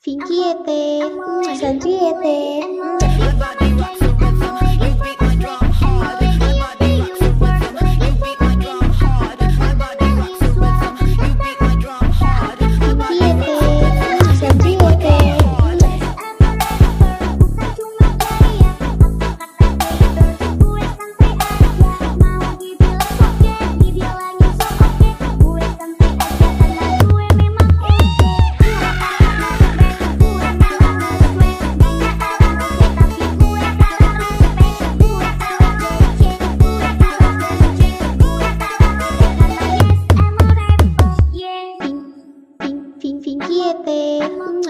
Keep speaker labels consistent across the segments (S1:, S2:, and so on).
S1: Fingiete, sonríete.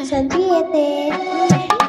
S1: San Diego.